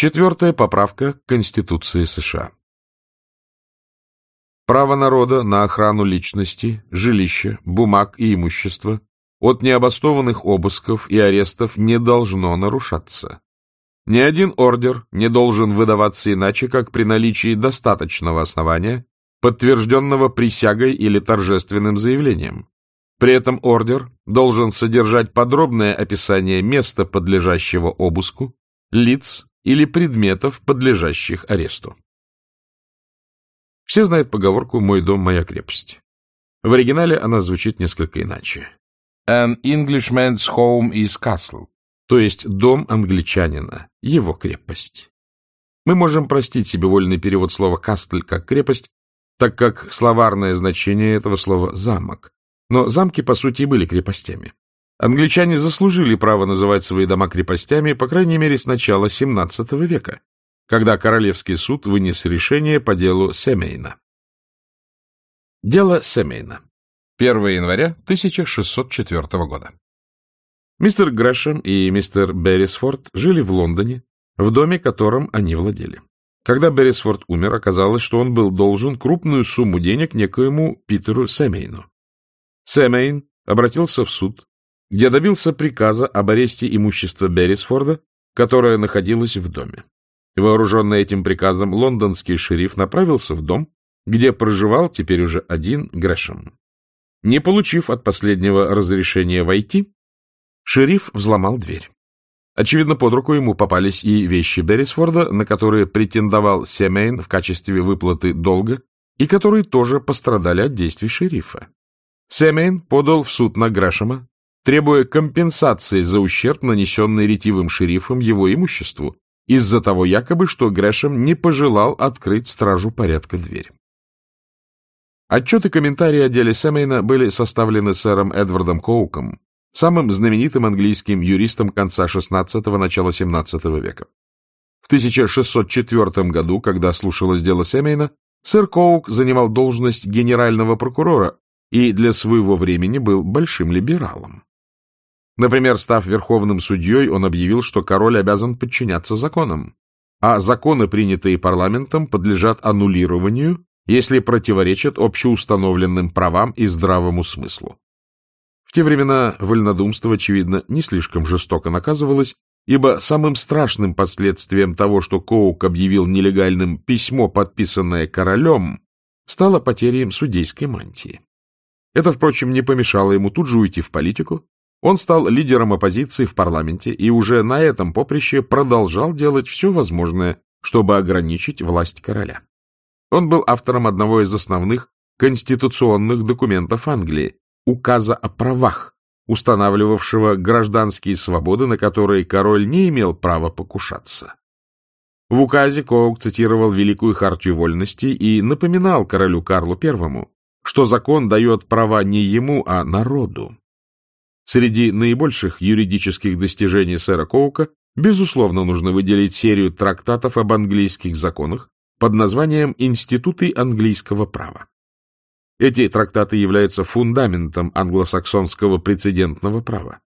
Четвертая поправка к Конституции США. Право народа на охрану личности, жилища, бумаг и имущества от необоснованных обысков и арестов не должно нарушаться. Ни один ордер не должен выдаваться иначе, как при наличии достаточного основания, подтвержденного присягой или торжественным заявлением. При этом ордер должен содержать подробное описание места, подлежащего обыску, лиц или предметов, подлежащих аресту. Все знают поговорку «Мой дом – моя крепость». В оригинале она звучит несколько иначе. An Englishman's home is castle, то есть дом англичанина, его крепость. Мы можем простить себе вольный перевод слова «кастль» как «крепость», так как словарное значение этого слова — «замок». Но замки, по сути, и были крепостями. Англичане заслужили право называть свои дома крепостями, по крайней мере, с начала XVII века, когда Королевский суд вынес решение по делу Семейна. Дело Семейна. 1 января 1604 года. Мистер Грэшем и мистер Беррисфорд жили в Лондоне, в доме, которым они владели. Когда Беррисфорд умер, оказалось, что он был должен крупную сумму денег некоему Питеру Семейну. Семейн обратился в суд, где добился приказа об аресте имущества Беррисфорда, которое находилось в доме. Вооруженный этим приказом, лондонский шериф направился в дом, где проживал теперь уже один Грэшем. Не получив от последнего разрешения войти, шериф взломал дверь. Очевидно, под руку ему попались и вещи Беррисфорда, на которые претендовал Семейн в качестве выплаты долга, и которые тоже пострадали от действий шерифа. Семейн подал в суд на Грэшема, требуя компенсации за ущерб, нанесенный ретивым шерифом его имуществу, из-за того якобы, что Грэшем не пожелал открыть стражу порядка дверь. Отчеты и комментарии о деле Семейна были составлены сэром Эдвардом Коуком, самым знаменитым английским юристом конца XVI – начала XVII века. В 1604 году, когда слушалось дело Семейна, сэр Коук занимал должность генерального прокурора и для своего времени был большим либералом. Например, став верховным судьей, он объявил, что король обязан подчиняться законам, а законы, принятые парламентом, подлежат аннулированию если противоречат общеустановленным правам и здравому смыслу. В те времена вольнодумство, очевидно, не слишком жестоко наказывалось, ибо самым страшным последствием того, что Коук объявил нелегальным письмо, подписанное королем, стала потеря им судейской мантии. Это, впрочем, не помешало ему тут же уйти в политику. Он стал лидером оппозиции в парламенте и уже на этом поприще продолжал делать все возможное, чтобы ограничить власть короля. Он был автором одного из основных конституционных документов Англии — Указа о правах, устанавливавшего гражданские свободы, на которые король не имел права покушаться. В указе Коук цитировал Великую Хартию Вольности и напоминал королю Карлу I, что закон дает права не ему, а народу. Среди наибольших юридических достижений сэра Коука, безусловно, нужно выделить серию трактатов об английских законах, под названием «Институты английского права». Эти трактаты являются фундаментом англосаксонского прецедентного права.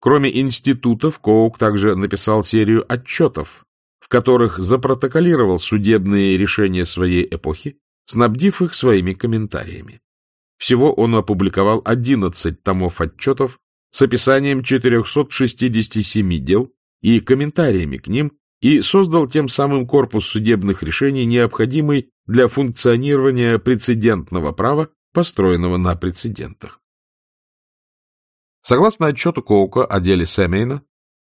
Кроме институтов, Коук также написал серию отчетов, в которых запротоколировал судебные решения своей эпохи, снабдив их своими комментариями. Всего он опубликовал 11 томов отчетов с описанием 467 дел и комментариями к ним, и создал тем самым корпус судебных решений, необходимый для функционирования прецедентного права, построенного на прецедентах. Согласно отчету Коука о деле Сэмейна,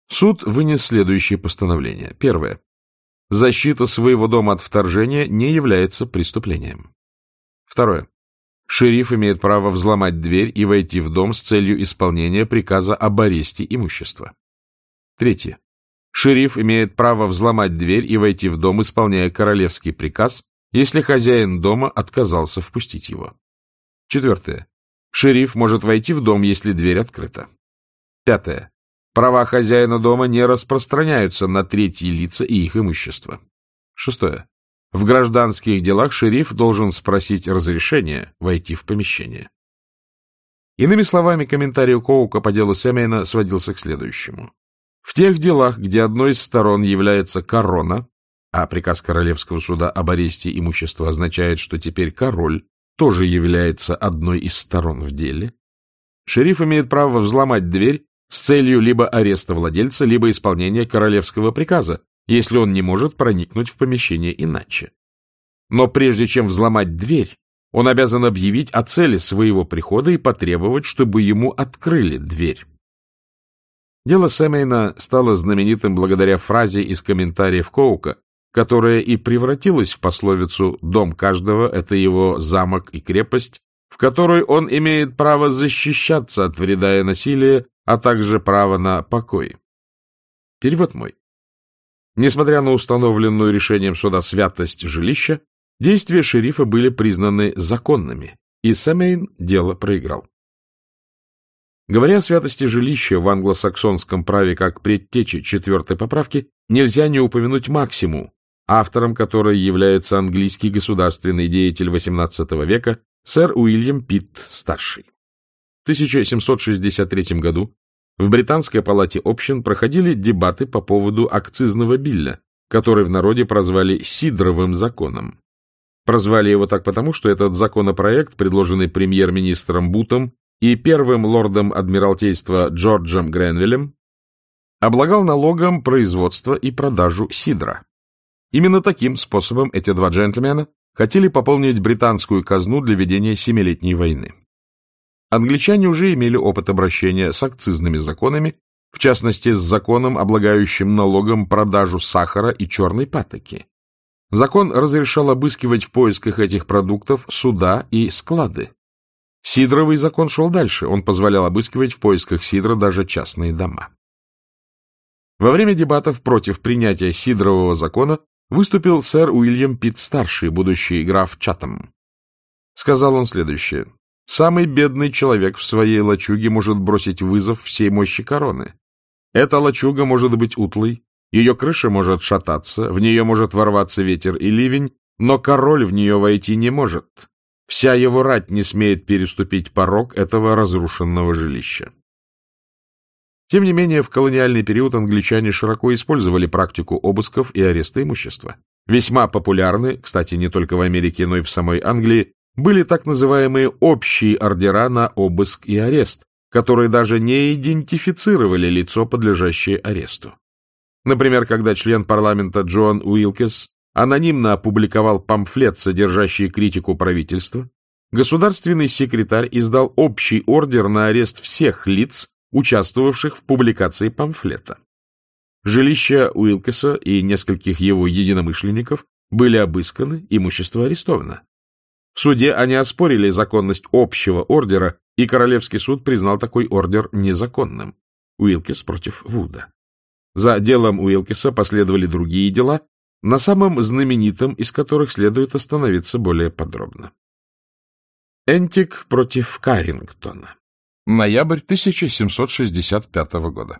суд вынес следующие постановления. Первое. Защита своего дома от вторжения не является преступлением. Второе. Шериф имеет право взломать дверь и войти в дом с целью исполнения приказа об аресте имущества. Третье. Шериф имеет право взломать дверь и войти в дом, исполняя королевский приказ, если хозяин дома отказался впустить его. Четвертое. Шериф может войти в дом, если дверь открыта. Пятое. Права хозяина дома не распространяются на третьи лица и их имущество. Шестое. В гражданских делах шериф должен спросить разрешение войти в помещение. Иными словами, комментарий Коука по делу Семейна сводился к следующему. В тех делах, где одной из сторон является корона, а приказ Королевского суда об аресте имущества означает, что теперь король тоже является одной из сторон в деле, шериф имеет право взломать дверь с целью либо ареста владельца, либо исполнения королевского приказа, если он не может проникнуть в помещение иначе. Но прежде чем взломать дверь, он обязан объявить о цели своего прихода и потребовать, чтобы ему открыли дверь. Дело Сэмейна стало знаменитым благодаря фразе из комментариев Коука, которая и превратилась в пословицу «дом каждого — это его замок и крепость», в которой он имеет право защищаться от вреда и насилия, а также право на покой. Перевод мой. Несмотря на установленную решением суда святость жилища, действия шерифа были признаны законными, и Сэмейн дело проиграл. Говоря о святости жилища в англосаксонском праве как предтечи четвертой поправки, нельзя не упомянуть максимум, автором которой является английский государственный деятель XVIII века сэр Уильям Питт-старший. В 1763 году в Британской палате общин проходили дебаты по поводу акцизного билля, который в народе прозвали «Сидоровым законом». Прозвали его так потому, что этот законопроект, предложенный премьер-министром Бутом и первым лордом Адмиралтейства Джорджем Гренвиллем, облагал налогом производство и продажу сидра. Именно таким способом эти два джентльмена хотели пополнить британскую казну для ведения Семилетней войны. Англичане уже имели опыт обращения с акцизными законами, в частности, с законом, облагающим налогом продажу сахара и черной патоки. Закон разрешал обыскивать в поисках этих продуктов суда и склады. Сидоровый закон шел дальше, он позволял обыскивать в поисках сидра даже частные дома. Во время дебатов против принятия Сидорового закона выступил сэр Уильям Питт-старший, будущий граф Чатам. Сказал он следующее. «Самый бедный человек в своей лачуге может бросить вызов всей мощи короны. Эта лачуга может быть утлой, ее крыша может шататься, в нее может ворваться ветер и ливень, но король в нее войти не может. Вся его рать не смеет переступить порог этого разрушенного жилища. Тем не менее, в колониальный период англичане широко использовали практику обысков и ареста имущества. Весьма популярны, кстати, не только в Америке, но и в самой Англии, были так называемые общие ордера на обыск и арест, которые даже не идентифицировали лицо, подлежащее аресту. Например, когда член парламента Джон Уилкес анонимно опубликовал памфлет, содержащий критику правительства, государственный секретарь издал общий ордер на арест всех лиц, участвовавших в публикации памфлета. Жилища Уилкеса и нескольких его единомышленников были обысканы, имущество арестовано. В суде они оспорили законность общего ордера, и Королевский суд признал такой ордер незаконным. Уилкес против Вуда. За делом Уилкеса последовали другие дела, на самом знаменитом из которых следует остановиться более подробно. Энтик против Карингтона. Ноябрь 1765 года.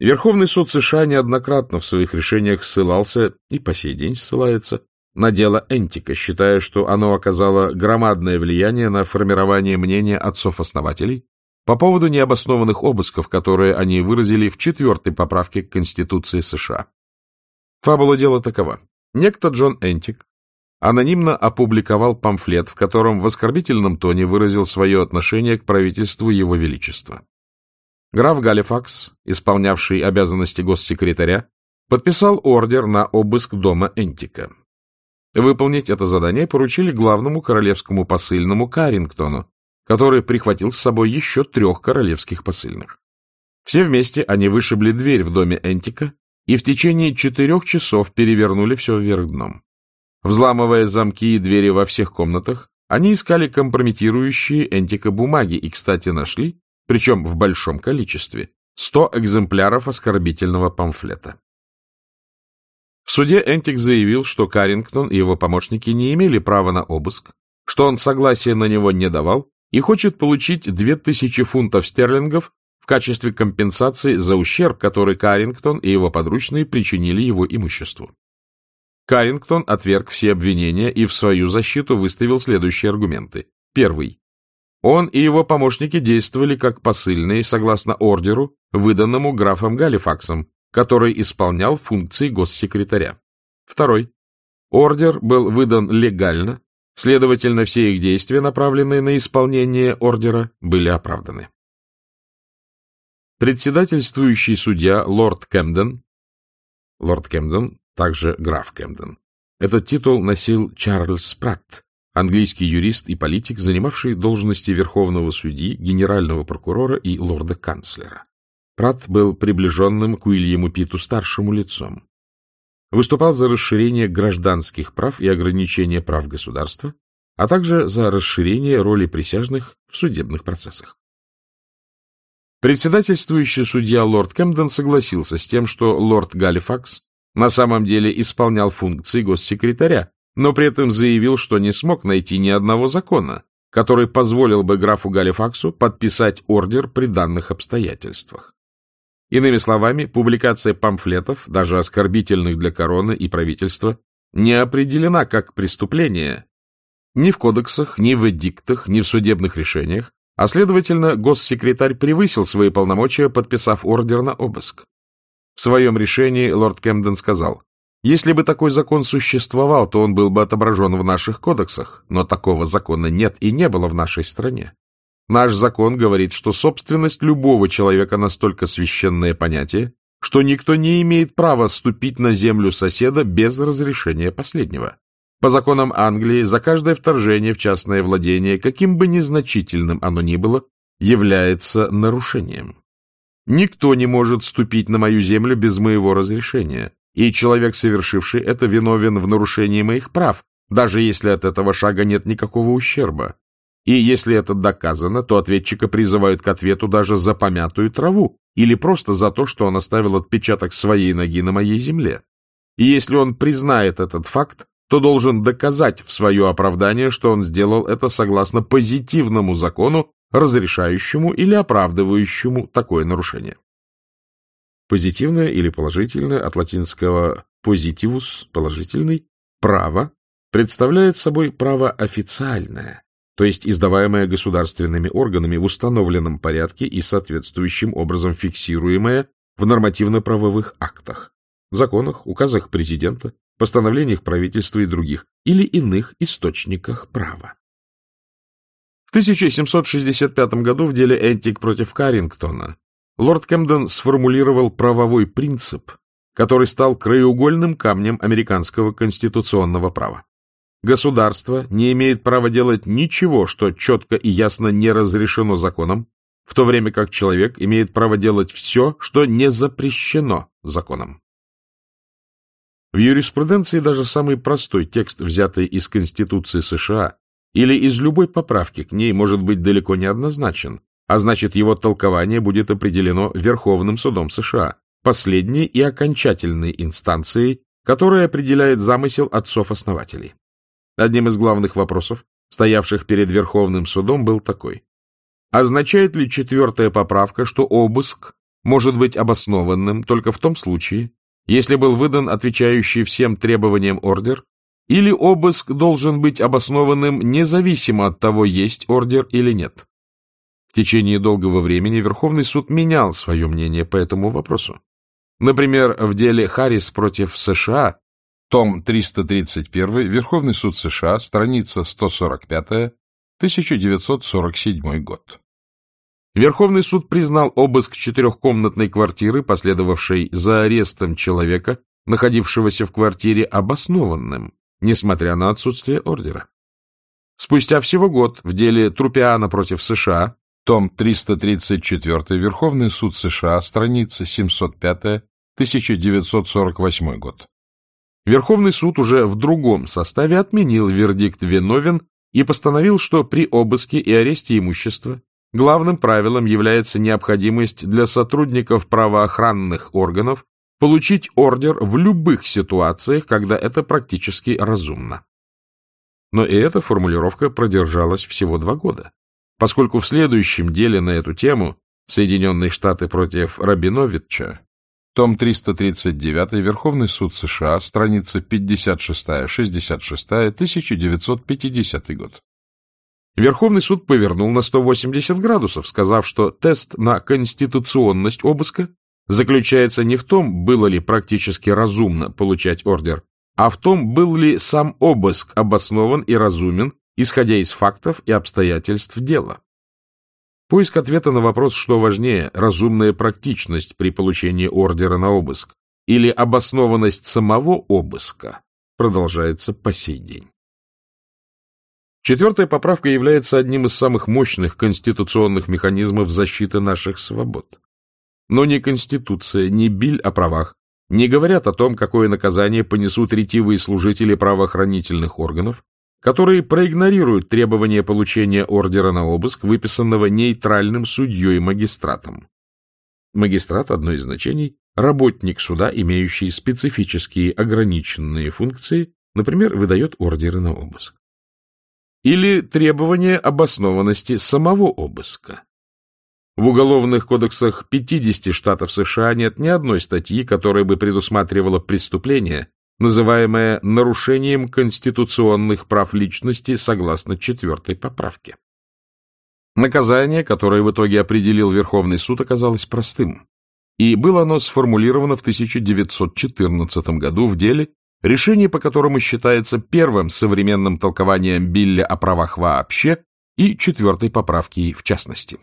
Верховный суд США неоднократно в своих решениях ссылался, и по сей день ссылается, на дело Энтика, считая, что оно оказало громадное влияние на формирование мнения отцов-основателей по поводу необоснованных обысков, которые они выразили в четвертой поправке к Конституции США. Фабула дела такова. Некто Джон Энтик анонимно опубликовал памфлет, в котором в оскорбительном тоне выразил свое отношение к правительству Его Величества. Граф Галифакс, исполнявший обязанности госсекретаря, подписал ордер на обыск дома Энтика. Выполнить это задание поручили главному королевскому посыльному Карингтону, который прихватил с собой еще трех королевских посыльных. Все вместе они вышибли дверь в доме Энтика и в течение четырех часов перевернули все вверх дном. Взламывая замки и двери во всех комнатах, они искали компрометирующие Энтика бумаги и, кстати, нашли, причем в большом количестве, сто экземпляров оскорбительного памфлета. В суде Энтик заявил, что Карингтон и его помощники не имели права на обыск, что он согласия на него не давал и хочет получить две тысячи фунтов стерлингов в качестве компенсации за ущерб, который Карингтон и его подручные причинили его имуществу. Карингтон отверг все обвинения и в свою защиту выставил следующие аргументы. Первый. Он и его помощники действовали как посыльные согласно ордеру, выданному графом Галифаксом, который исполнял функции госсекретаря. Второй. Ордер был выдан легально, следовательно, все их действия, направленные на исполнение ордера, были оправданы. Председательствующий судья лорд Кэмден, лорд Кэмден, также граф Кэмден, этот титул носил Чарльз Пратт, английский юрист и политик, занимавший должности верховного судьи, генерального прокурора и лорда-канцлера. Пратт был приближенным к Уильяму Питу старшему лицом. Выступал за расширение гражданских прав и ограничение прав государства, а также за расширение роли присяжных в судебных процессах. Председательствующий судья лорд Кэмден согласился с тем, что лорд Галифакс на самом деле исполнял функции госсекретаря, но при этом заявил, что не смог найти ни одного закона, который позволил бы графу Галифаксу подписать ордер при данных обстоятельствах. Иными словами, публикация памфлетов, даже оскорбительных для короны и правительства, не определена как преступление ни в кодексах, ни в эдиктах, ни в судебных решениях, а, следовательно, госсекретарь превысил свои полномочия, подписав ордер на обыск. В своем решении лорд Кемден сказал, если бы такой закон существовал, то он был бы отображен в наших кодексах, но такого закона нет и не было в нашей стране. Наш закон говорит, что собственность любого человека настолько священное понятие, что никто не имеет права ступить на землю соседа без разрешения последнего. По законам Англии за каждое вторжение в частное владение, каким бы незначительным оно ни было, является нарушением. Никто не может ступить на мою землю без моего разрешения, и человек, совершивший это, виновен в нарушении моих прав, даже если от этого шага нет никакого ущерба. И если это доказано, то ответчика призывают к ответу даже за помятую траву или просто за то, что он оставил отпечаток своей ноги на моей земле. И если он признает этот факт, то должен доказать в свое оправдание, что он сделал это согласно позитивному закону, разрешающему или оправдывающему такое нарушение. Позитивное или положительное от латинского positivus – положительный, право представляет собой право официальное, то есть издаваемое государственными органами в установленном порядке и соответствующим образом фиксируемое в нормативно-правовых актах, законах, указах президента, постановлениях правительства и других, или иных источниках права. В 1765 году в деле Энтик против Каррингтона лорд Кэмден сформулировал правовой принцип, который стал краеугольным камнем американского конституционного права. Государство не имеет права делать ничего, что четко и ясно не разрешено законом, в то время как человек имеет право делать все, что не запрещено законом. В юриспруденции даже самый простой текст, взятый из Конституции США, или из любой поправки к ней может быть далеко не однозначен, а значит его толкование будет определено Верховным судом США, последней и окончательной инстанцией, которая определяет замысел отцов-основателей. Одним из главных вопросов, стоявших перед Верховным судом, был такой. Означает ли четвертая поправка, что обыск может быть обоснованным только в том случае, если был выдан отвечающий всем требованиям ордер, или обыск должен быть обоснованным независимо от того, есть ордер или нет. В течение долгого времени Верховный суд менял свое мнение по этому вопросу. Например, в деле Харрис против США, том 331, Верховный суд США, страница 145, 1947 год. Верховный суд признал обыск четырехкомнатной квартиры, последовавшей за арестом человека, находившегося в квартире, обоснованным, несмотря на отсутствие ордера. Спустя всего год в деле Трупиана против США, том 334, Верховный суд США, страница 705, 1948 год. Верховный суд уже в другом составе отменил вердикт «виновен» и постановил, что при обыске и аресте имущества главным правилом является необходимость для сотрудников правоохранных органов получить ордер в любых ситуациях, когда это практически разумно. Но и эта формулировка продержалась всего два года, поскольку в следующем деле на эту тему Соединенные Штаты против Рабиновича, том 339, Верховный суд США, страница 56-66, 1950 год. Верховный суд повернул на 180 градусов, сказав, что тест на конституционность обыска заключается не в том, было ли практически разумно получать ордер, а в том, был ли сам обыск обоснован и разумен, исходя из фактов и обстоятельств дела. Поиск ответа на вопрос, что важнее, разумная практичность при получении ордера на обыск или обоснованность самого обыска, продолжается по сей день. Четвертая поправка является одним из самых мощных конституционных механизмов защиты наших свобод. Но ни Конституция, ни Биль о правах не говорят о том, какое наказание понесут ретивые служители правоохранительных органов, которые проигнорируют требования получения ордера на обыск, выписанного нейтральным судьей-магистратом. Магистрат, одно из значений, работник суда, имеющий специфические ограниченные функции, например, выдает ордеры на обыск или требование обоснованности самого обыска. В уголовных кодексах 50 штатов США нет ни одной статьи, которая бы предусматривала преступление, называемое нарушением конституционных прав личности согласно четвертой поправке. Наказание, которое в итоге определил Верховный суд, оказалось простым, и было оно сформулировано в 1914 году в деле решение по которому считается первым современным толкованием Билля о правах вообще и четвертой поправки в частности.